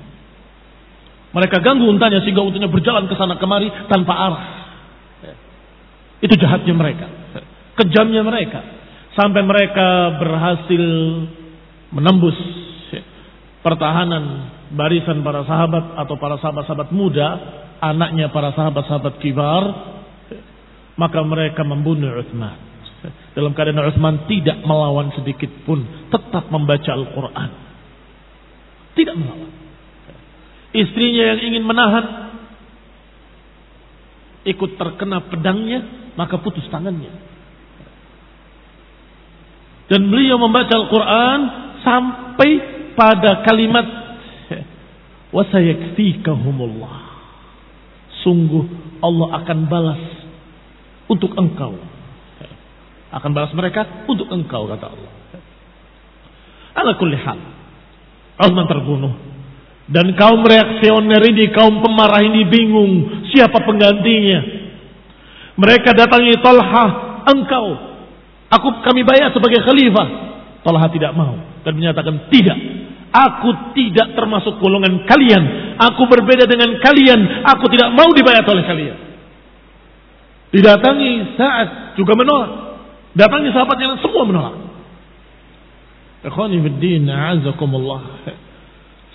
Mereka ganggu untanya sehingga untanya berjalan ke sana kemari tanpa arah. Itu jahatnya mereka, kejamnya mereka, sampai mereka berhasil menembus pertahanan barisan para sahabat atau para sahabat-sahabat muda, anaknya para sahabat-sahabat kibar, maka mereka membunuh Uthman. Dalam keadaan Uthman tidak melawan sedikit pun, tetap membaca Al-Quran. Tidak melawan. Istrinya yang ingin menahan, ikut terkena pedangnya, maka putus tangannya. Dan beliau membaca Al-Quran sampai pada kalimat wasayakfikahumullah. Sungguh Allah akan balas untuk engkau. Akan balas mereka untuk engkau kata Allah. Ala kulli hal. Uthman terbunuh. Dan kaum reaksioner ini, kaum pemarah ini bingung siapa penggantinya. Mereka datangi Talha, engkau. Aku kami bayar sebagai khalifah. Talha tidak mau dan menyatakan tidak. Aku tidak termasuk golongan kalian. Aku berbeda dengan kalian. Aku tidak mau dibayar oleh kalian. Didatangi saat juga menolak. Datangi sahabat yang semua menolak.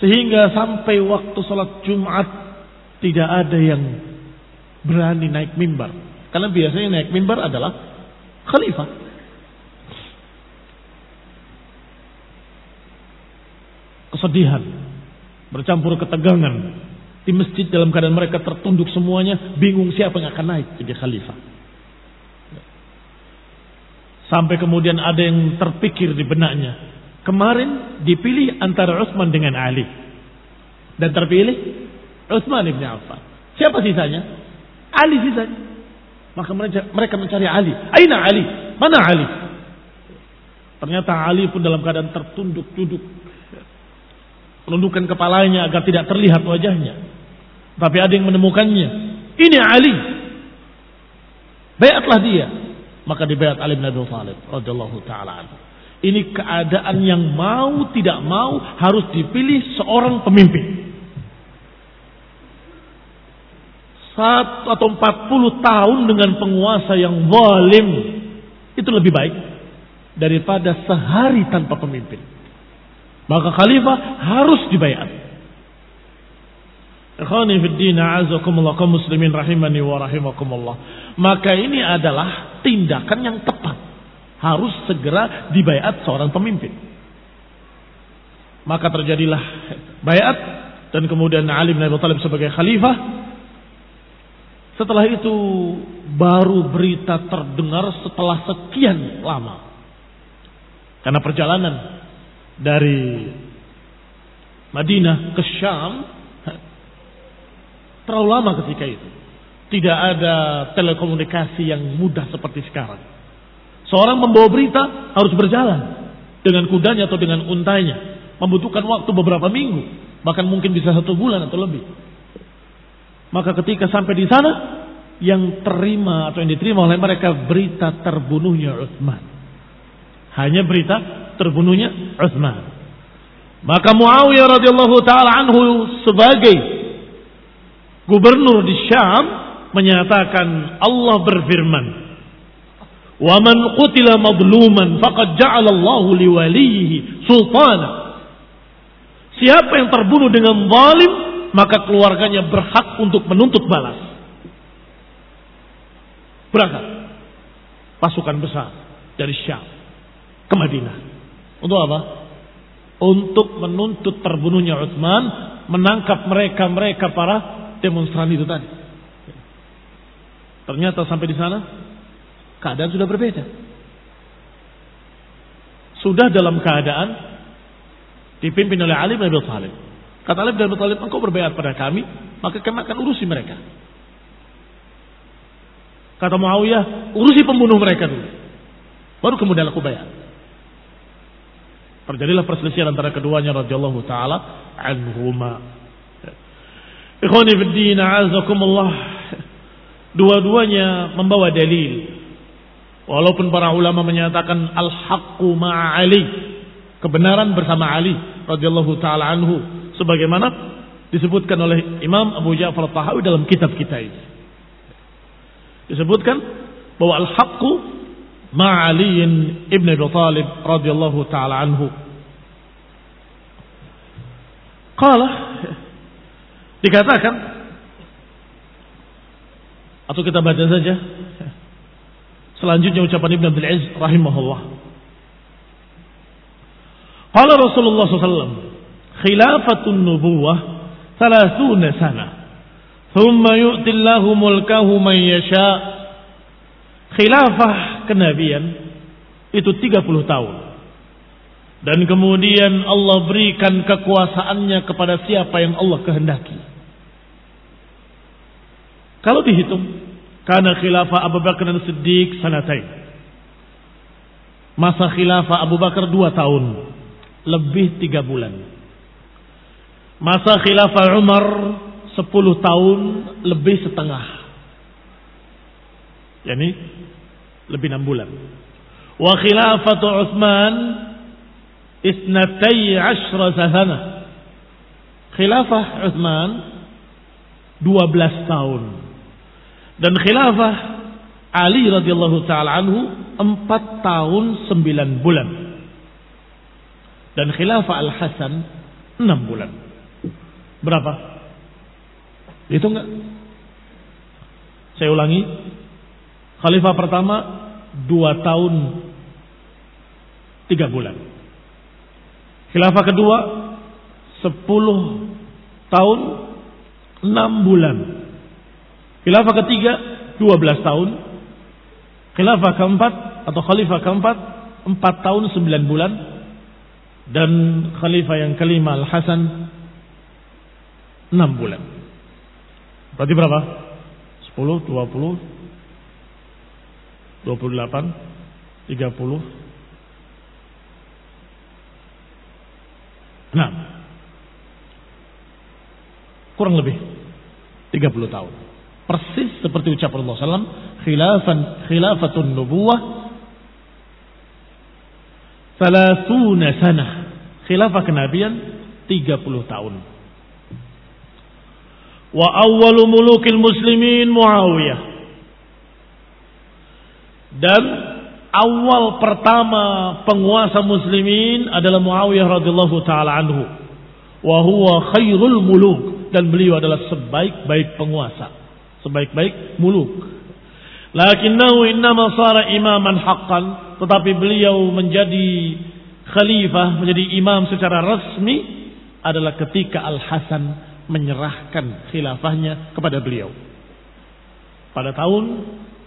Sehingga sampai waktu sholat Jumat tidak ada yang berani naik mimbar. Karena biasanya naik mimbar adalah khalifah. Kesedihan, bercampur ketegangan. Di masjid dalam keadaan mereka tertunduk semuanya, bingung siapa yang akan naik jadi khalifah. Sampai kemudian ada yang terpikir di benaknya. Kemarin dipilih antara Utsman dengan Ali. Dan terpilih Utsman ibn Affan. Siapa sisanya? Ali sisanya. Maka mereka mencari Ali. Aina Ali? Mana Ali? Ternyata Ali pun dalam keadaan tertunduk duduk menundukkan kepalanya agar tidak terlihat wajahnya. Tapi ada yang menemukannya. Ini Ali. Bayatlah dia. Maka dibayat Ali bin Abi Thalib radhiyallahu taala Ini keadaan yang mau tidak mau harus dipilih seorang pemimpin. Satu atau empat puluh tahun dengan penguasa yang zalim itu lebih baik daripada sehari tanpa pemimpin. Maka khalifah harus dibayar. Rahimani wa rahimakumullah. Maka ini adalah tindakan yang tepat. Harus segera dibayat seorang pemimpin. Maka terjadilah bayat dan kemudian Ali bin Abi sebagai khalifah. Setelah itu baru berita terdengar setelah sekian lama. Karena perjalanan dari Madinah ke Syam terlalu lama ketika itu. Tidak ada telekomunikasi yang mudah seperti sekarang. Seorang membawa berita harus berjalan dengan kudanya atau dengan untanya. Membutuhkan waktu beberapa minggu. Bahkan mungkin bisa satu bulan atau lebih. Maka ketika sampai di sana, yang terima atau yang diterima oleh mereka berita terbunuhnya Utsman. Hanya berita terbunuhnya Utsman. Maka Muawiyah radhiyallahu taala anhu sebagai gubernur di Syam menyatakan Allah berfirman, "Wa man qutila madluman faqad ja'ala Allahu liwalihi sultana." Siapa yang terbunuh dengan zalim, maka keluarganya berhak untuk menuntut balas. Berangkat pasukan besar dari Syam ke Madinah. Untuk apa? Untuk menuntut terbunuhnya Utsman menangkap mereka-mereka para demonstran itu tadi. Ternyata sampai di sana keadaan sudah berbeda. Sudah dalam keadaan dipimpin oleh Ali bin Abi Thalib. Kata Ali bin Abi Thalib, engkau berbayar pada kami, maka kami akan urusi mereka. Kata Muawiyah, urusi pembunuh mereka dulu. Baru kemudian aku bayar. Terjadilah perselisihan antara keduanya radhiyallahu taala anhuma. Ikhwani fi din, azakumullah. Dua-duanya membawa dalil. Walaupun para ulama menyatakan al-haqqu ma'a Ali, kebenaran bersama Ali radhiyallahu taala anhu sebagaimana disebutkan oleh Imam Abu Ja'far Tahawi dalam kitab kita ini. Disebutkan bahwa al-haqqu مع علي ابن Abi Talib radhiyallahu taala anhu. Qala dikatakan atau kita baca saja selanjutnya ucapan Ibn Abdul Aziz rahimahullah. Qala Rasulullah SAW khilafatun nubuwah 30 sana ثم يؤتي الله ملكه من يشاء khilafah kenabian itu 30 tahun. Dan kemudian Allah berikan kekuasaannya kepada siapa yang Allah kehendaki. Kalau dihitung, karena khilafah Abu Bakar dan Siddiq sanatain. Masa khilafah Abu Bakar dua tahun, lebih tiga bulan. Masa khilafah Umar sepuluh tahun, lebih setengah. Yani lebih enam bulan. Wa khilafatu Utsman isnatai ashra sana. Khilafah Utsman 12 tahun. Dan khilafah Ali radhiyallahu taala anhu 4 tahun 9 bulan. Dan khilafah Al Hasan 6 bulan. Berapa? Itu enggak? Saya ulangi, Khalifah pertama dua tahun tiga bulan. Khilafah kedua sepuluh tahun enam bulan. Khilafah ketiga dua belas tahun. Khilafah keempat atau khalifah keempat empat tahun sembilan bulan. Dan khalifah yang kelima Al Hasan enam bulan. Berarti berapa? Sepuluh, dua puluh, 28, 30. Nah, kurang lebih 30 tahun. Persis seperti ucapan Allah SAW, khilafan khilafatun nubuwah salasuna sana. Khilafah kenabian 30 tahun. Wa awwalu mulukil muslimin Muawiyah dan awal pertama penguasa muslimin adalah Muawiyah radhiyallahu taala anhu. Wa huwa khairul muluk dan beliau adalah sebaik-baik penguasa, sebaik-baik muluk. Lakinnahu innama sara imaman haqqan, tetapi beliau menjadi khalifah, menjadi imam secara resmi adalah ketika Al Hasan menyerahkan khilafahnya kepada beliau. Pada tahun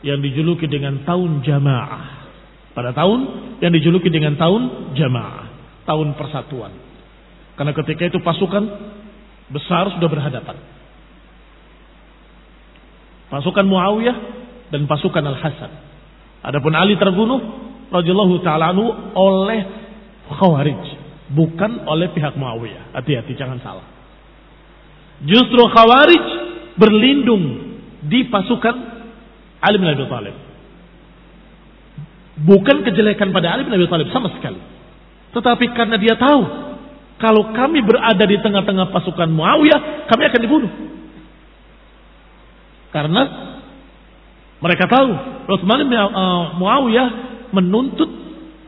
yang dijuluki dengan tahun jamaah. Pada tahun yang dijuluki dengan tahun jamaah, tahun persatuan. Karena ketika itu pasukan besar sudah berhadapan. Pasukan Muawiyah dan pasukan Al-Hasan. Adapun Ali terbunuh radhiyallahu taala oleh Khawarij, bukan oleh pihak Muawiyah. Hati-hati jangan salah. Justru Khawarij berlindung di pasukan Ali bin Abi Thalib. Bukan kejelekan pada Ali bin Abi Thalib sama sekali. Tetapi karena dia tahu kalau kami berada di tengah-tengah pasukan Muawiyah, kami akan dibunuh. Karena mereka tahu Utsman bin uh, Muawiyah menuntut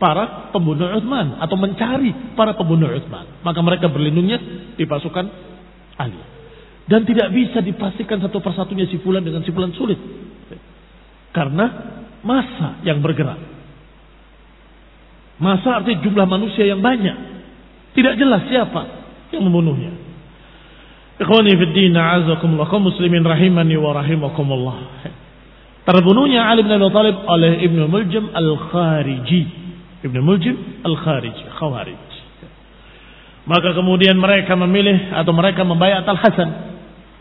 para pembunuh Utsman atau mencari para pembunuh Utsman. Maka mereka berlindungnya di pasukan Ali. Dan tidak bisa dipastikan satu persatunya si fulan dengan si fulan sulit. Karena masa yang bergerak. Masa artinya jumlah manusia yang banyak. Tidak jelas siapa yang membunuhnya. Ikhwani muslimin rahimani wa rahimakumullah. Terbunuhnya Ali bin Abi Thalib oleh Ibnu Muljam Al-Khariji. Ibnu Muljam Al-Khariji, Khawarij. Maka kemudian mereka memilih atau mereka membayar Al-Hasan.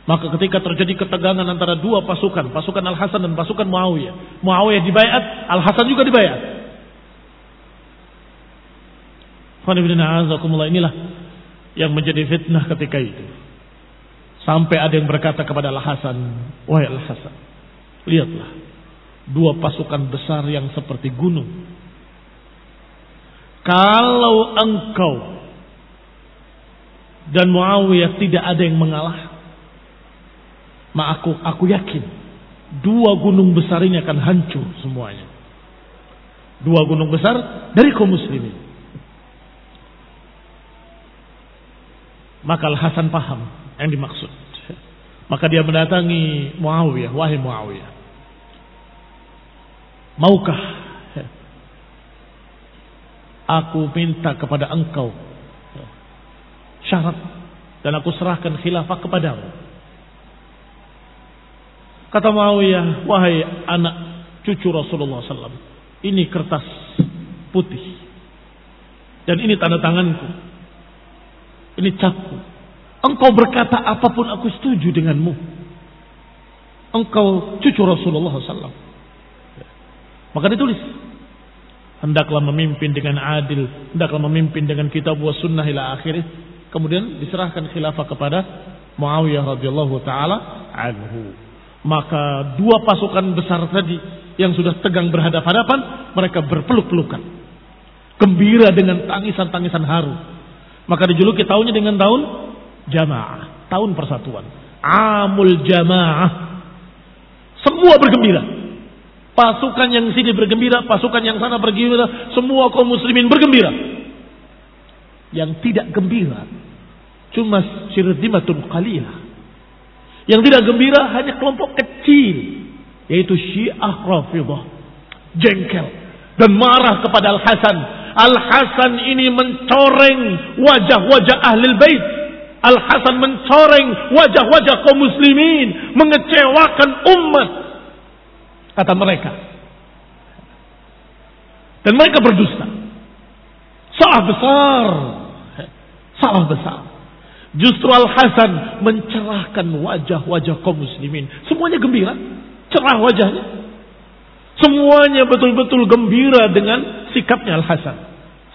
Maka ketika terjadi ketegangan antara dua pasukan, pasukan Al-Hasan dan pasukan Muawiyah. Muawiyah dibayat, Al-Hasan juga dibayat. Inilah yang menjadi fitnah ketika itu. Sampai ada yang berkata kepada Al-Hasan, Wahai Al-Hasan, lihatlah. Dua pasukan besar yang seperti gunung. Kalau engkau dan Muawiyah tidak ada yang mengalah, maka aku, aku yakin dua gunung besar ini akan hancur semuanya. Dua gunung besar dari kaum muslimin. Maka Al-Hasan paham yang dimaksud. Maka dia mendatangi Muawiyah, wahai Muawiyah. Maukah aku minta kepada engkau syarat dan aku serahkan khilafah kepadamu. Kata Muawiyah, wahai anak cucu Rasulullah SAW, ini kertas putih dan ini tanda tanganku. Ini capku. Engkau berkata apa pun aku setuju denganmu. Engkau cucu Rasulullah SAW. Maka ditulis. Hendaklah memimpin dengan adil. Hendaklah memimpin dengan kitab wa sunnah ila akhirih. Kemudian diserahkan khilafah kepada Muawiyah radhiyallahu taala anhu. Maka dua pasukan besar tadi yang sudah tegang berhadapan-hadapan, mereka berpeluk-pelukan. Gembira dengan tangisan-tangisan haru maka dijuluki tahunnya dengan tahun jamaah, tahun persatuan. Amul jamaah. Semua bergembira. Pasukan yang sini bergembira, pasukan yang sana bergembira, semua kaum muslimin bergembira. Yang tidak gembira cuma syirdimatun qaliyah. Yang tidak gembira hanya kelompok kecil yaitu Syiah Rafidah. Jengkel dan marah kepada Al-Hasan Al-Hasan ini mencoreng wajah-wajah ahli bait. Al-Hasan mencoreng wajah-wajah kaum muslimin. Mengecewakan umat. Kata mereka. Dan mereka berdusta. Salah besar. Salah besar. Justru Al-Hasan mencerahkan wajah-wajah kaum muslimin. Semuanya gembira. Cerah wajahnya. Semuanya betul-betul gembira dengan sikapnya Al-Hasan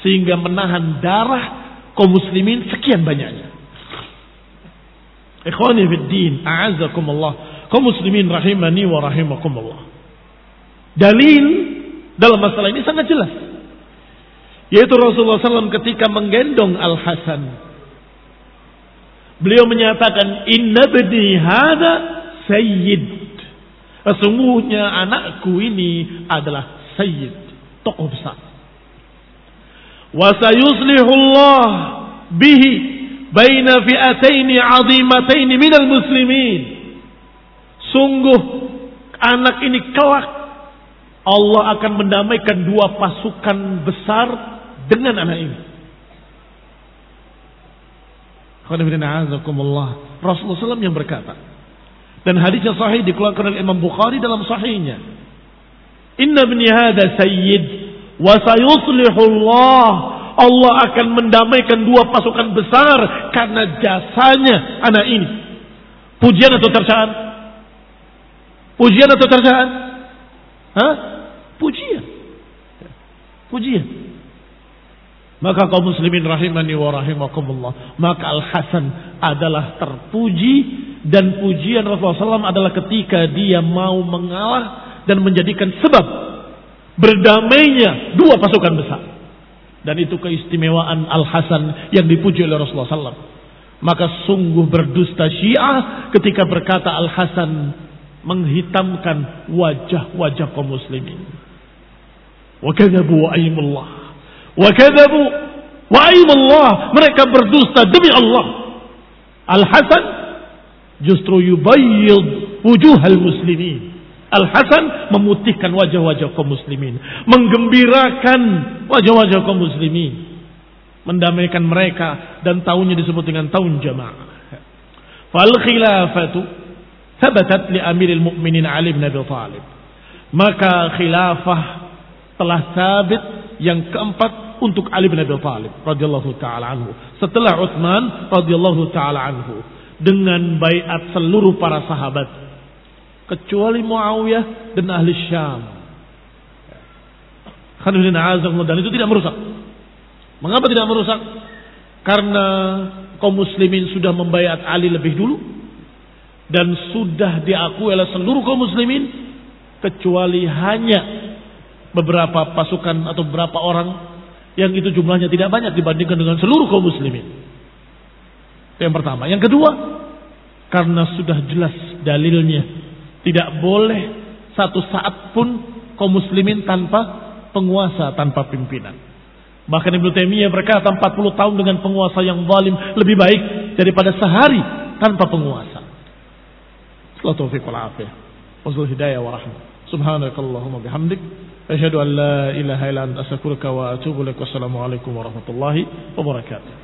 sehingga menahan darah kaum muslimin sekian banyaknya. Ikhwani fid din, a'azzakumullah. Kaum muslimin rahimani wa rahimakumullah. Dalil dalam masalah ini sangat jelas. Yaitu Rasulullah SAW ketika menggendong Al-Hasan. Beliau menyatakan inna badi hada sayyid. Sesungguhnya anakku ini adalah sayyid, tokoh besar. Wa bihi baina fi'ataini 'azimataini minal muslimin. Sungguh anak ini kelak Allah akan mendamaikan dua pasukan besar dengan anak ini. Rasulullah SAW yang berkata dan hadisnya sahih dikeluarkan oleh Imam Bukhari dalam sahihnya Inna bni hada sayyid Wa sayuslihullah. Allah akan mendamaikan dua pasukan besar karena jasanya anak ini. Pujian atau tercaan? Pujian atau tercaan? Hah? Pujian. Pujian. Maka kaum muslimin rahimani wa rahimakumullah. Maka Al-Hasan adalah terpuji dan pujian Rasulullah SAW adalah ketika dia mau mengalah dan menjadikan sebab berdamainya dua pasukan besar. Dan itu keistimewaan Al-Hasan yang dipuji oleh Rasulullah SAW. Maka sungguh berdusta syiah ketika berkata Al-Hasan menghitamkan wajah-wajah kaum muslimin. Wa kadzabu aimullah. Wa kadzabu wa aimullah. Mereka berdusta demi Allah. Al-Hasan justru yubayyid wujuhal muslimin. Al-Hasan memutihkan wajah-wajah kaum muslimin. Menggembirakan wajah-wajah kaum muslimin. Mendamaikan mereka dan tahunnya disebut dengan tahun jamaah. Fal khilafatu thabatat li amiril mu'minin Ali bin Abi Thalib. Maka khilafah telah sabit yang keempat untuk Ali bin Abi Thalib radhiyallahu taala anhu. Setelah Utsman radhiyallahu taala anhu dengan baiat seluruh para sahabat kecuali Muawiyah dan ahli Syam. Dan itu tidak merusak. Mengapa tidak merusak? Karena kaum muslimin sudah membayat Ali lebih dulu dan sudah diakui oleh seluruh kaum muslimin kecuali hanya beberapa pasukan atau beberapa orang yang itu jumlahnya tidak banyak dibandingkan dengan seluruh kaum muslimin. Itu yang pertama. Yang kedua, karena sudah jelas dalilnya tidak boleh satu saat pun kaum muslimin tanpa penguasa, tanpa pimpinan. Bahkan Ibnu Taimiyah berkata 40 tahun dengan penguasa yang zalim lebih baik daripada sehari tanpa penguasa. Sallallahu taufiq wal afiyah. Wazul hidayah wa rahmah. Subhanakallahumma bihamdik. Asyhadu an la ilaha illa anta astaghfiruka wa atubu ilaik. Wassalamu alaikum warahmatullahi wabarakatuh.